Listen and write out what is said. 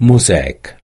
موزاك